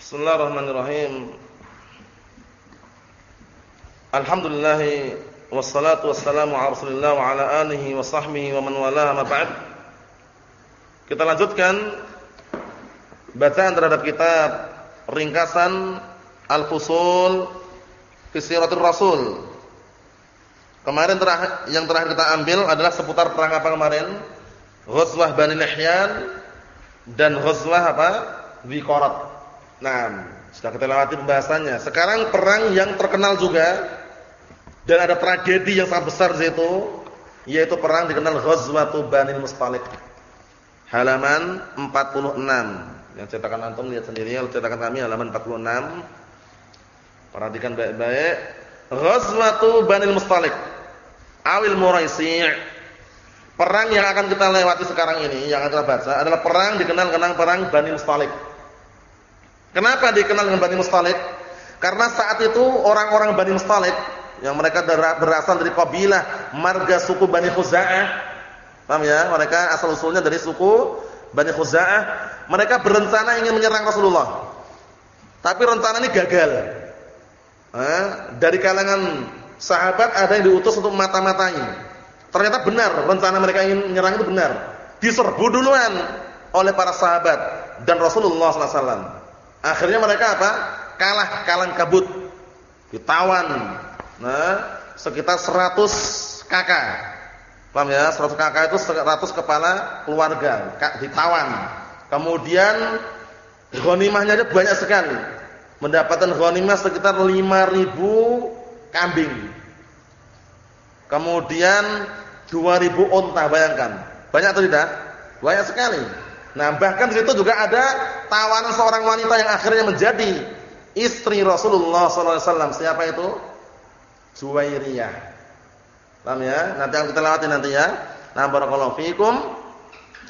Bismillahirrahmanirrahim. Alhamdulillah wassalatu wassalamu ala Rasulillah wa ala alihi wa sahbihi wa man wala ma ba'd. Kita lanjutkan bacaan terhadap kitab ringkasan Al-Fusul fi Siratul Rasul. Kemarin terakhir, yang terakhir kita ambil adalah seputar perang apa kemarin? Ghazwah Bani Lihyan dan ghazwah apa? Wiqarat. Nah, sudah kita lewati pembahasannya. Sekarang perang yang terkenal juga dan ada tragedi yang sangat besar di situ, yaitu perang dikenal Ghazwatu Bani Mustalik. Halaman 46. Yang cetakan antum lihat sendiri, kalau cetakan kami halaman 46. Perhatikan baik-baik. Ghazwatu Bani Mustalik. Awil Muraisi' Perang yang akan kita lewati sekarang ini yang akan kita baca adalah perang dikenal-kenal perang Bani Mustalik. Kenapa dikenal dengan Bani Mustalik? Karena saat itu orang-orang Bani Mustalik yang mereka berasal dari kabilah marga suku Bani Khuza'ah. Paham ya? Mereka asal usulnya dari suku Bani Khuza'ah. Mereka berencana ingin menyerang Rasulullah. Tapi rencana ini gagal. Eh, dari kalangan sahabat ada yang diutus untuk mata-matai Ternyata benar rencana mereka ingin menyerang itu benar. Diserbu duluan oleh para sahabat dan Rasulullah SAW. Akhirnya mereka apa? Kalah, kalang kabut. Ditawan. Nah, sekitar 100 kakak. Paham ya? 100 kakak itu 100 kepala keluarga. Ditawan. Kemudian ghanimahnya ada banyak sekali. Mendapatkan ghanimah sekitar 5000 kambing. Kemudian 2000 unta bayangkan. Banyak atau tidak? Banyak sekali. Nah, bahkan di situ juga ada tawanan seorang wanita yang akhirnya menjadi istri Rasulullah SAW. Siapa itu? Juwairiyah. Paham ya? Nanti akan kita lewati nanti ya. Nah, barakallahu fikum.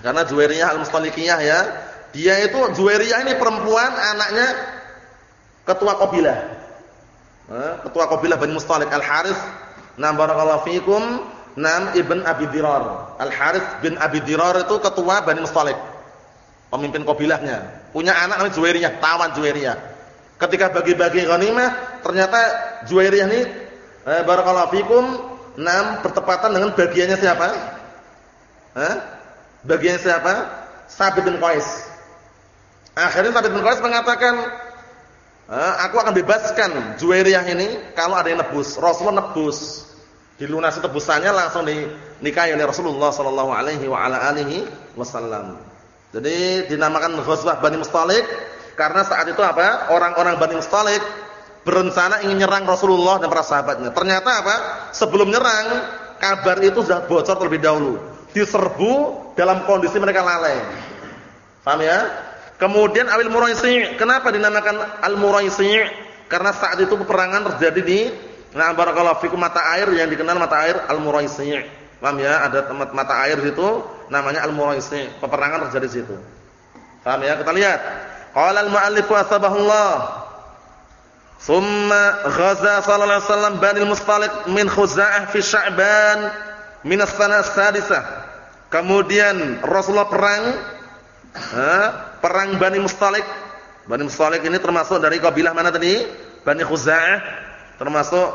Karena Juwairiyah al-Mustalikiyah ya. Dia itu Juwairiyah ini perempuan anaknya ketua kabilah. Ketua kabilah Bani Mustalik Al-Harith Nah barakallahu fikum, Nam Ibn Abi Dirar. Al-Harith bin Abi Dirar itu ketua Bani Mustalik. Pemimpin kabilahnya. Punya anak namanya Juwairiyah, tawan Juwairiyah. Ketika bagi-bagi ghanimah, ternyata Juwairiyah ini eh, barakallahu fikum, nam bertepatan dengan bagiannya siapa? Eh? Bagiannya siapa? Sabit bin Qais. Akhirnya Sabit bin Qais mengatakan, eh, aku akan bebaskan Juwairiyah ini kalau ada yang nebus. Rasulullah nebus dilunasi tebusannya langsung dinikahi oleh Rasulullah sallallahu alaihi wa ala alihi wasallam. Jadi dinamakan Ghazwah Bani Mustalik karena saat itu apa? Orang-orang Bani Mustalik berencana ingin nyerang Rasulullah dan para sahabatnya. Ternyata apa? Sebelum nyerang, kabar itu sudah bocor terlebih dahulu. Diserbu dalam kondisi mereka lalai. Paham ya? Kemudian Awil Muraisi, kenapa dinamakan Al-Muraisi? Karena saat itu peperangan terjadi di Nah, barakallahu fikum mata air yang dikenal mata air Al-Muraisi'. Paham ya? Ada tempat mata air situ namanya Al-Muraisi'. Peperangan terjadi di situ. Paham ya? Kita lihat. Qala al-mu'allif wa sabahullah. Thumma ghaza sallallahu alaihi wasallam Bani Mustaliq min Khuza'ah fi Sya'ban min as-sanah as-sadisah. Kemudian Rasulullah perang perang Bani Mustaliq. Bani Mustaliq ini termasuk dari kabilah mana tadi? Bani Khuza'ah termasuk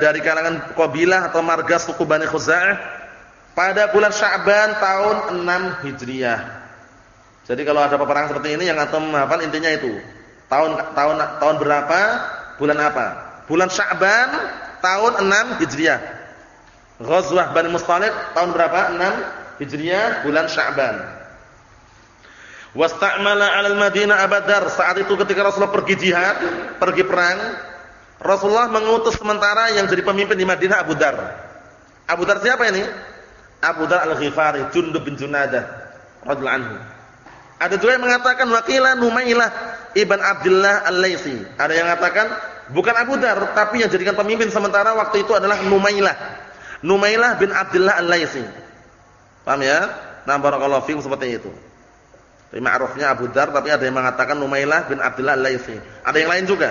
dari kalangan kabilah atau marga suku Bani Khuza'ah pada bulan Sya'ban tahun 6 Hijriah. Jadi kalau ada peperangan seperti ini yang antum hafal intinya itu. Tahun tahun tahun berapa? Bulan apa? Bulan Sya'ban tahun 6 Hijriah. Ghazwah Bani Mustalik tahun berapa? 6 Hijriah bulan Sya'ban. Wasta'mala 'alal Madinah Abadar. Saat itu ketika Rasulullah pergi jihad, pergi perang, Rasulullah mengutus sementara yang jadi pemimpin di Madinah Abu Dar. Abu Dar siapa ini? Abu Dar Al-Ghifari, Jundub bin Junadah radhiyallahu anhu. Ada juga yang mengatakan wakilah Numailah ibn Abdullah Al-Laitsi. Ada yang mengatakan bukan Abu Dar tapi yang jadikan pemimpin sementara waktu itu adalah Numailah. Numailah bin Abdullah Al-Laitsi. Paham ya? Nah, barakallahu fiikum seperti itu. Tapi ma'rufnya Abu Dar tapi ada yang mengatakan Numailah bin Abdullah Al-Laitsi. Ada yang lain juga.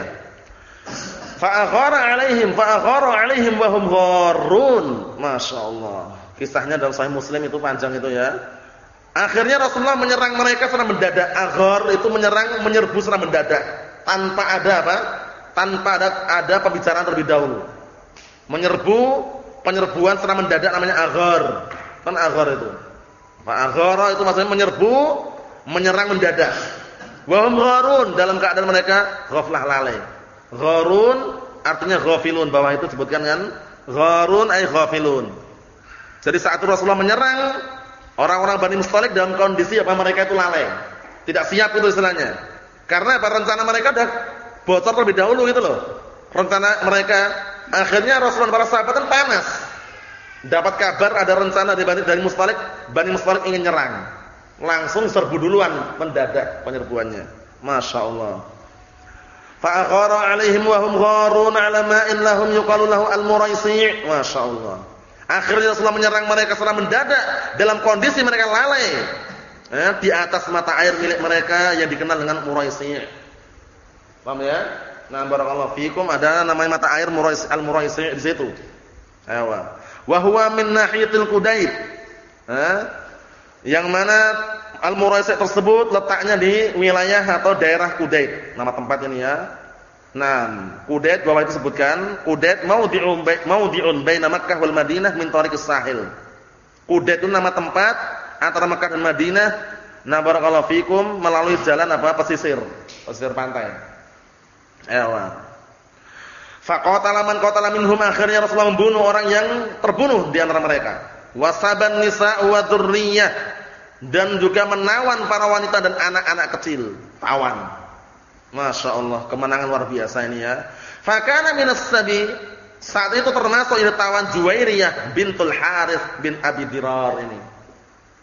Fa'aghara alaihim fa'aghara alaihim wa hum gharrun. Masyaallah. Kisahnya dalam Sahih Muslim itu panjang itu ya. Akhirnya Rasulullah menyerang mereka secara mendadak. Aghar itu menyerang, menyerbu secara mendadak tanpa ada apa? Tanpa ada ada pembicaraan terlebih dahulu. Menyerbu, penyerbuan secara mendadak namanya aghar. Kan aghar itu. Aghara itu maksudnya menyerbu, menyerang mendadak. Wa gharun dalam keadaan mereka ghaflah lalai. Gharun artinya ghafilun, bawah itu disebutkan kan gharun ay ghafilun. Jadi saat Rasulullah menyerang orang-orang Bani Mustalik dalam kondisi apa mereka itu lalai. Tidak siap itu istilahnya. Karena apa rencana mereka sudah bocor terlebih dahulu gitu loh. Rencana mereka akhirnya Rasulullah para sahabat kan panas. Dapat kabar ada rencana dari Bani dari Mustalik, Bani Mustalik ingin nyerang. Langsung serbu duluan mendadak penyerbuannya. Masya Allah. Fa'aghara alaihim wa hum gharun ala ma'in lahum yuqalu lahu al-muraisi'. Masya Allah. Akhirnya Rasulullah menyerang mereka secara mendadak dalam kondisi mereka lalai eh, di atas mata air milik mereka yang dikenal dengan Muraisi'. Paham ya? Nah, barakallahu fikum ada namanya mata air Muraisi' al-Muraisi' di situ. Ayo. Wa huwa min nahiyatil Qudaid. Eh, yang mana al-Muraisi' tersebut letaknya di wilayah atau daerah Qudaid. Nama tempat ini ya. Nah, Kudet bahwa itu sebutkan, Kudet maudhi'un maudhi'un baina Makkah wal Madinah min tariqis sahil. Kudet itu nama tempat antara Makkah dan Madinah. Nah, barakallahu fikum melalui jalan apa? pesisir, pesisir pantai. Ewa. Faqatala man qatala minhum akhirnya Rasulullah membunuh orang yang terbunuh di antara mereka. Wasaban nisa wa dan juga menawan para wanita dan anak-anak kecil, tawan. Masya Allah, kemenangan luar biasa ini ya. Fakana minas sabi saat itu termasuk tawan Juwairiyah bintul Harith bin Abi Dirar ini.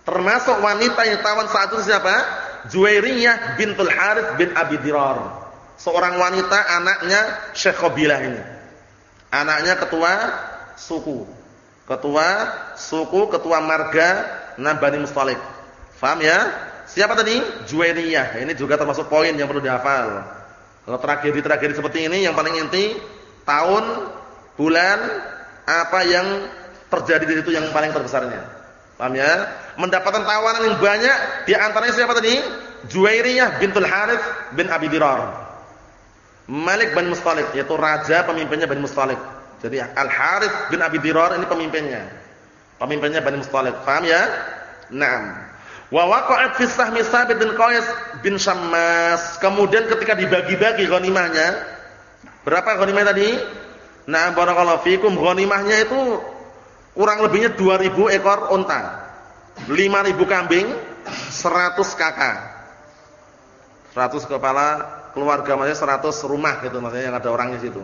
Termasuk wanita yang tawan saat itu siapa? Juwairiyah bintul Harith bin Abi Dirar. Seorang wanita anaknya Syekh Qabilah ini. Anaknya ketua suku. Ketua suku, ketua marga Nabani Mustalik. Faham ya? Siapa tadi? Juwairiyah. Ini juga termasuk poin yang perlu dihafal. Kalau tragedi-tragedi seperti ini yang paling inti tahun, bulan, apa yang terjadi di situ yang paling terbesarnya. Paham ya? Mendapatkan tawanan yang banyak di antaranya siapa tadi? Juwairiyah bintul Harith bin Abi Dirar. Malik bin Mustalik yaitu raja pemimpinnya bin Mustalik. Jadi Al Harith bin Abi Dirar ini pemimpinnya. Pemimpinnya Bani Mustalik. Paham ya? Naam. Wa waqa'at fi sahmi bin Qais bin Syammas. Kemudian ketika dibagi-bagi ghanimahnya, berapa ghanimah tadi? Nah, barakallahu fikum ghanimahnya itu kurang lebihnya 2000 ekor unta. 5000 kambing, 100 kakak. 100 kepala keluarga maksudnya 100 rumah gitu maksudnya yang ada orangnya situ.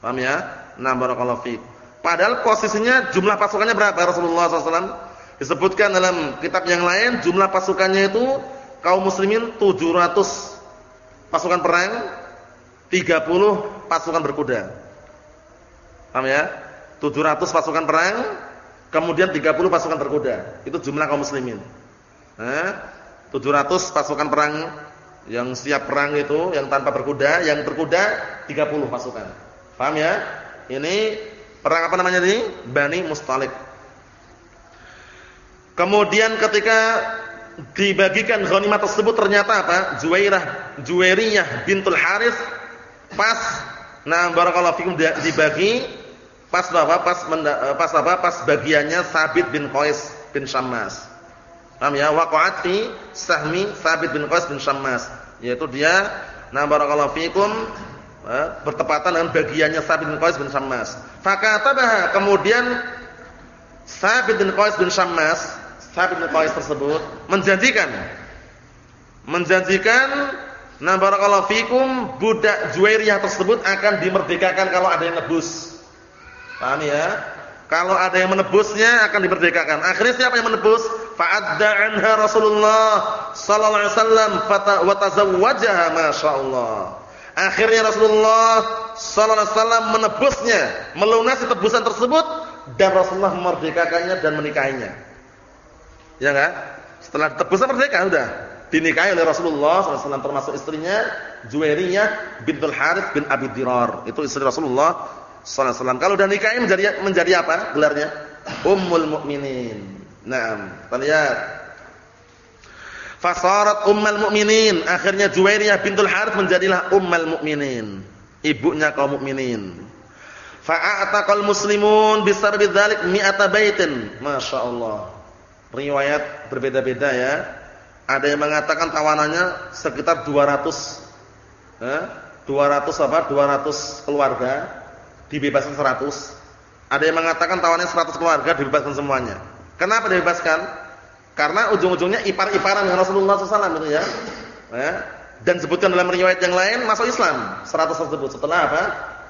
Paham ya? Nah, barakallahu fik. Padahal posisinya jumlah pasukannya berapa Rasulullah SAW? Disebutkan dalam kitab yang lain jumlah pasukannya itu kaum muslimin 700 pasukan perang, 30 pasukan berkuda. Paham ya? 700 pasukan perang, kemudian 30 pasukan berkuda. Itu jumlah kaum muslimin. Eh, 700 pasukan perang yang siap perang itu, yang tanpa berkuda, yang berkuda 30 pasukan. Paham ya? Ini perang apa namanya ini? Bani Mustalik. Kemudian ketika dibagikan ghanimah tersebut ternyata apa? Juwairah, Juwairiyah bintul Harith pas nah barakallahu fikum dibagi pas apa? Pas menda, pas apa? Pas bagiannya Sabit bin Qais bin Syammas. Paham ya? Waqa'at fi sahmi Sabit bin Qais bin Syammas, yaitu dia nah barakallahu fikum eh, bertepatan dengan bagiannya Sabit bin Qais bin Syammas. Fakatabaha kemudian Sabit bin Qais bin Syammas Sabit bin Qais tersebut menjanjikan menjanjikan nah barakallahu fikum budak Juwairiyah tersebut akan dimerdekakan kalau ada yang nebus. Paham ya? Kalau ada yang menebusnya akan dimerdekakan. Akhirnya siapa yang menebus? Fa'adda anha Rasulullah sallallahu alaihi wasallam wa tazawwajaha masyaallah. Akhirnya Rasulullah sallallahu alaihi wasallam menebusnya, melunasi tebusan tersebut dan Rasulullah memerdekakannya dan menikahinya. Ya enggak? Setelah tebus merdeka sudah dinikahi oleh Rasulullah SAW termasuk istrinya Juwairiyah bintul Harith bin Abi Dirar. Itu istri Rasulullah SAW. Kalau sudah nikahi menjadi menjadi apa gelarnya? Ummul Mukminin. Naam. Kita lihat. Fasarat ummul mukminin. Akhirnya Juwairiyah bintul Harith menjadilah ummul mukminin, ibunya kaum mukminin. Fa'ataqal muslimun bisarbi dzalik mi'ata baitin. Masyaallah. Riwayat berbeda-beda ya. Ada yang mengatakan tawanannya sekitar 200 eh, 200 apa? 200 keluarga dibebaskan 100. Ada yang mengatakan tawanannya 100 keluarga dibebaskan semuanya. Kenapa dibebaskan? Karena ujung-ujungnya ipar-iparan dengan Rasulullah SAW itu ya. Eh, dan sebutkan dalam riwayat yang lain masuk Islam 100 tersebut setelah apa?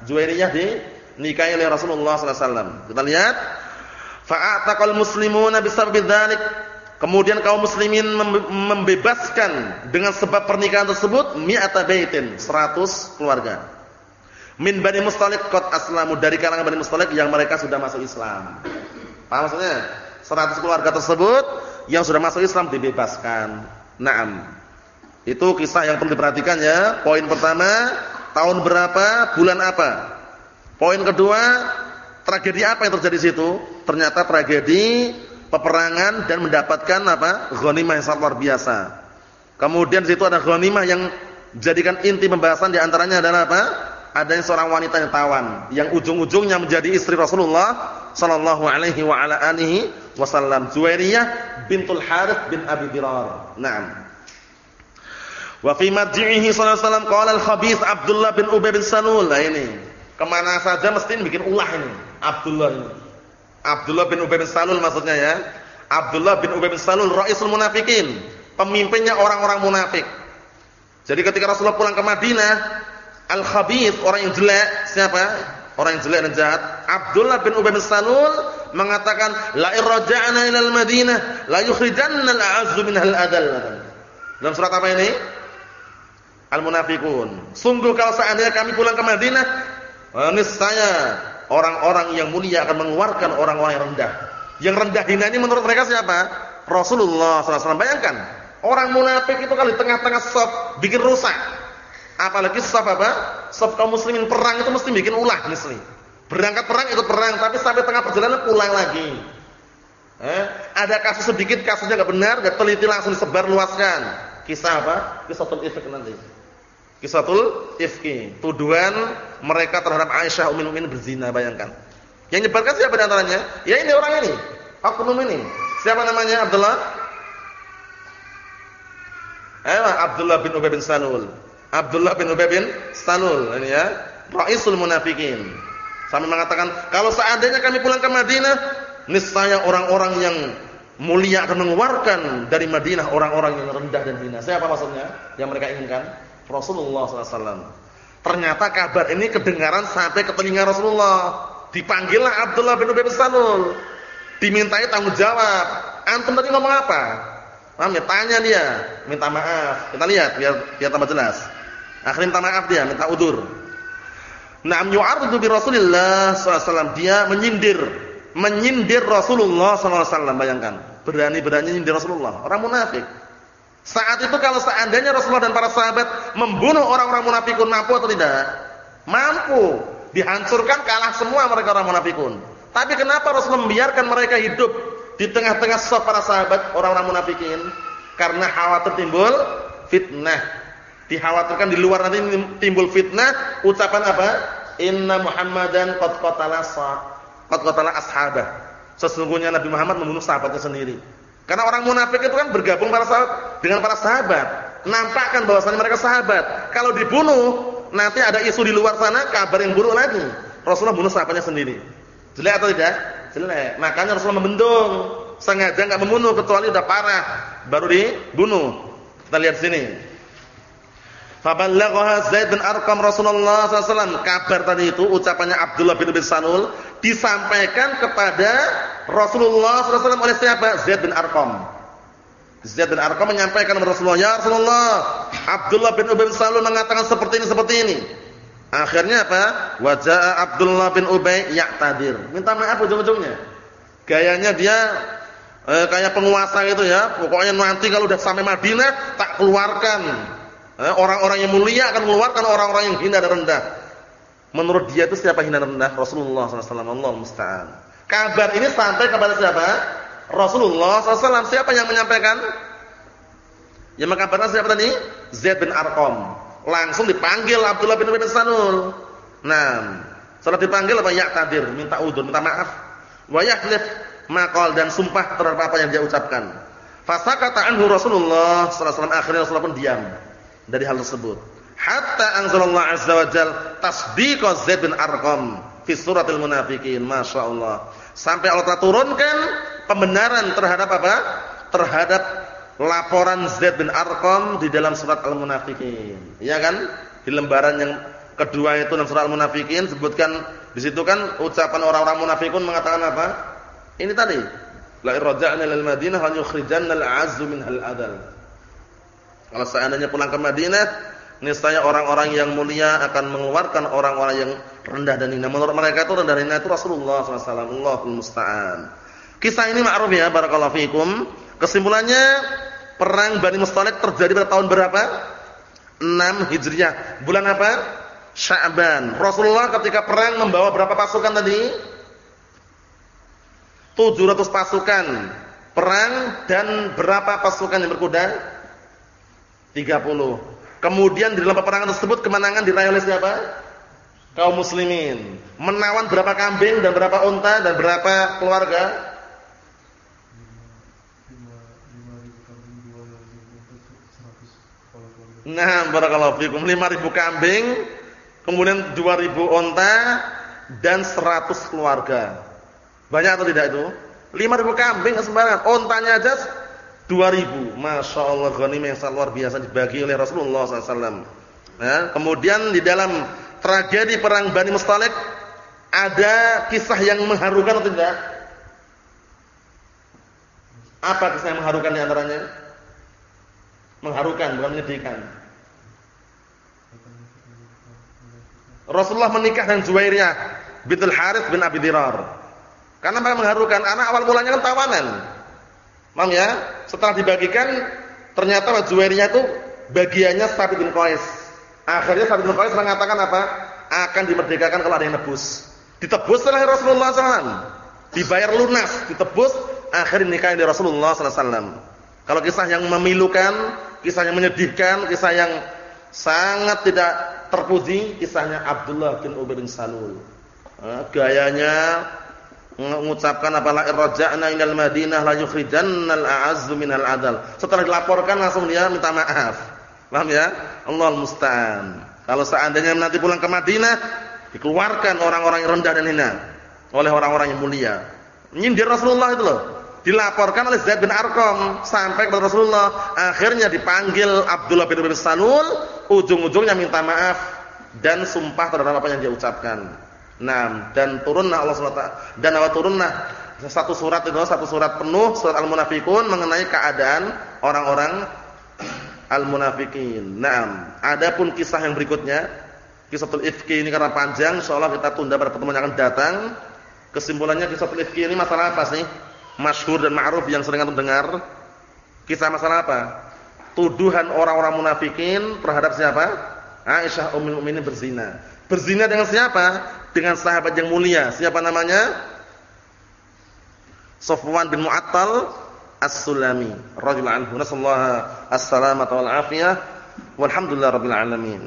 Juwairiyah di nikahi oleh Rasulullah sallallahu alaihi wasallam. Kita lihat fa'ataqal muslimuna bisabab dzalik. Kemudian kaum muslimin membebaskan dengan sebab pernikahan tersebut mi'ata baitin, 100 keluarga. Min Bani Mustalik qad aslamu dari kalangan Bani Mustalik yang mereka sudah masuk Islam. Paham maksudnya? 100 keluarga tersebut yang sudah masuk Islam dibebaskan. Naam. Itu kisah yang perlu diperhatikan ya. Poin pertama, tahun berapa, bulan apa? Poin kedua, tragedi apa yang terjadi di situ? Ternyata tragedi peperangan dan mendapatkan apa? Ghanimah yang sangat luar biasa. Kemudian di situ ada ghanimah yang jadikan inti pembahasan di antaranya adalah apa? Ada yang seorang wanita yang tawan yang ujung-ujungnya menjadi istri Rasulullah sallallahu alaihi wa ala alihi wasallam, Juwairiyah bintul Harith bin Abi Dirar. Naam. Wa fi marji'ihi sallallahu alaihi wasallam qala al-khabith Abdullah bin Ubay bin Salul. Nah ini. Ke mana saja mesti bikin ulah ini. Abdullah ini. Abdullah bin Ubay bin Salul maksudnya ya. Abdullah bin Ubay bin Salul raisul munafikin. Pemimpinnya orang-orang munafik. Jadi ketika Rasulullah pulang ke Madinah, al-khabith, orang yang jelek, siapa? Orang yang jelek dan jahat. Abdullah bin Ubay bin Salul mengatakan, "La irja'na ila al-Madinah, la yukhrijanna al-a'azzu minhal adal." Dalam surat apa ini? Al-Munafiqun. Sungguh kalau seandainya kami pulang ke Madinah, niscaya orang-orang yang mulia akan mengeluarkan orang-orang yang rendah. Yang rendah ini menurut mereka siapa? Rasulullah SAW. Bayangkan, orang munafik itu kalau di tengah-tengah saf bikin rusak. Apalagi saf apa? Saf kaum muslimin perang itu mesti bikin ulah mesti. Berangkat perang ikut perang, tapi sampai tengah perjalanan pulang lagi. Eh, ada kasus sedikit kasusnya enggak benar, enggak teliti langsung disebar luaskan. Kisah apa? Kisah ifk nanti. Kisatul ifki, tuduhan mereka terhadap Aisyah ummul mukminin berzina, bayangkan. Yang nyebarkan siapa di antaranya? Ya ini orang ini, oknum ini. Siapa namanya? Abdullah Ayo Abdullah bin Ubay bin Salul. Abdullah bin Ubay bin Salul ini ya, raisul munafikin. Sampai mengatakan, kalau seandainya kami pulang ke Madinah, niscaya orang-orang yang mulia akan mengeluarkan dari Madinah orang-orang yang rendah dan hina. Siapa maksudnya? Yang mereka inginkan? Rasulullah SAW. Ternyata kabar ini kedengaran sampai ke telinga Rasulullah. Dipanggillah Abdullah bin Ubay bin Salul. Dimintai tanggung jawab. Antum tadi ngomong apa? Paham ya? Tanya dia, minta maaf. Kita lihat biar biar tambah jelas. Akhirnya minta maaf dia, minta udur. Naam yu'arridu bi Rasulillah SAW. Dia menyindir, menyindir Rasulullah SAW. Bayangkan, berani-berani nyindir Rasulullah. Orang munafik. Saat itu kalau seandainya Rasulullah dan para sahabat membunuh orang-orang munafikun mampu atau tidak? Mampu. Dihancurkan kalah semua mereka orang munafikun. Tapi kenapa Rasulullah membiarkan mereka hidup di tengah-tengah saf para sahabat orang-orang munafikin? Karena khawatir timbul fitnah. Dikhawatirkan di luar nanti timbul fitnah, ucapan apa? Inna Muhammadan qad qatala qad qatala ashabah. Sesungguhnya Nabi Muhammad membunuh sahabatnya sendiri. Karena orang munafik itu kan bergabung para sahabat dengan para sahabat. Nampakkan bahwasanya mereka sahabat. Kalau dibunuh, nanti ada isu di luar sana kabar yang buruk lagi. Rasulullah bunuh sahabatnya sendiri. Jelek atau tidak? Jelek. Makanya Rasulullah membendung. Sengaja enggak membunuh kecuali sudah parah baru dibunuh. Kita lihat sini. Faballaghaha Zaid bin Arqam Rasulullah SAW. Kabar tadi itu ucapannya Abdullah bin Ubay Sanul disampaikan kepada Rasulullah SAW oleh siapa? Zaid bin Arqam. Zaid bin Arqam menyampaikan kepada Rasulullah, "Ya Rasulullah, Abdullah bin Ubay bin Salul mengatakan seperti ini seperti ini." Akhirnya apa? Wajah Abdullah bin Ubay ya'tadir. Minta maaf ujung-ujungnya. Gayanya dia eh, kayak penguasa gitu ya. Pokoknya nanti kalau udah sampai Madinah tak keluarkan. Eh, orang-orang yang mulia akan mengeluarkan orang-orang yang hina dan rendah. Menurut dia itu siapa hina rendah? Rasulullah SAW. Allah musta'an. Kabar ini sampai kepada siapa? Rasulullah SAW. Siapa yang menyampaikan? Yang mengkabarkan siapa tadi? Zaid bin Arqam. Langsung dipanggil Abdullah bin Ubay bin. Nah, setelah dipanggil apa? Ya tadir, minta udur, minta maaf. Wa yahlif maqal dan sumpah terhadap apa yang dia ucapkan. Fasakata anhu Rasulullah wasallam akhirnya Rasulullah pun diam dari hal tersebut. Hatta anzalallahu azza wa jal tasdiq Zaid bin Arqam fi suratil munafiqin. Masyaallah. Sampai Allah turunkan pembenaran terhadap apa? Terhadap laporan Zaid bin Arqam di dalam surat Al-Munafiqin. Iya kan? Di lembaran yang kedua itu dalam surat Al-Munafiqin sebutkan di situ kan ucapan orang-orang munafikun mengatakan apa? Ini tadi, la irja'na lil Madinah la yukhrijanna al-'azzu minhal adal. Kalau seandainya pulang ke Madinah, niscaya orang-orang yang mulia akan mengeluarkan orang-orang yang rendah dan hina. Menurut mereka itu rendah dan hina itu Rasulullah SAW. Allahul musta'an. Kisah ini ma'ruf ya barakallahu fikum. Kesimpulannya Perang Bani Mustalik terjadi pada tahun berapa? 6 Hijriah. Bulan apa? Sya'ban. Rasulullah ketika perang membawa berapa pasukan tadi? 700 pasukan. Perang dan berapa pasukan yang berkuda? 30. Kemudian di dalam peperangan tersebut kemenangan diraih oleh siapa? Kaum muslimin. Menawan berapa kambing dan berapa unta dan berapa keluarga? Nah, barakallahu fikum 5000 kambing, kemudian 2000 onta dan 100 keluarga. Banyak atau tidak itu? 5000 kambing sembarangan, ontanya aja 2000. Masya Allah ghanimah yang sangat luar biasa dibagi oleh Rasulullah SAW. Nah, kemudian di dalam tragedi perang Bani Mustalik ada kisah yang mengharukan atau tidak? Apa kisah yang mengharukan di antaranya? Mengharukan, bukan menyedihkan. Rasulullah menikah dengan Juwairiyah bintul Harith bin Abi Dirar. Karena mereka mengharukan anak awal mulanya kan tawanan. Mam ya? Setelah dibagikan ternyata Juwairiyah itu bagiannya Sabit bin Qais. Akhirnya Sabit bin Qais mengatakan apa? Akan dimerdekakan kalau ada yang nebus. Ditebus oleh Rasulullah SAW. Dibayar lunas, ditebus, akhirnya nikah di Rasulullah SAW. Kalau kisah yang memilukan, kisah yang menyedihkan, kisah yang sangat tidak terpuji kisahnya Abdullah bin Ubay bin Salul. gayanya mengucapkan apalah irja'na inal Madinah la yukhrijannal a'azzu minal adal. Setelah dilaporkan langsung dia minta maaf. Paham ya? Allah musta'an. Kalau seandainya nanti pulang ke Madinah dikeluarkan orang-orang yang rendah dan hina oleh orang-orang yang mulia. Nyindir Rasulullah itu loh dilaporkan oleh Zaid bin Arqam sampai kepada Rasulullah. Akhirnya dipanggil Abdullah bin Ubay bin Salul, ujung-ujungnya minta maaf dan sumpah terhadap apa yang dia ucapkan. Nah, dan turunlah Allah SWT dan awal turunlah satu surat itu satu surat penuh surat Al-Munafikun mengenai keadaan orang-orang Al-Munafikin. Nah, adapun kisah yang berikutnya, kisahul ifki ini karena panjang, insyaallah kita tunda pada pertemuan yang akan datang. Kesimpulannya kisahul ifki ini masalah apa sih? masyhur dan ma'ruf yang sering antum dengar? Kisah masalah apa? Tuduhan orang-orang munafikin terhadap siapa? Aisyah ummul mukminin berzina. Berzina dengan siapa? Dengan sahabat yang mulia. Siapa namanya? Sofwan bin Mu'attal As-Sulami radhiyallahu anhu. Nasallahu as-salamata wal afiyah. Walhamdulillah rabbil alamin.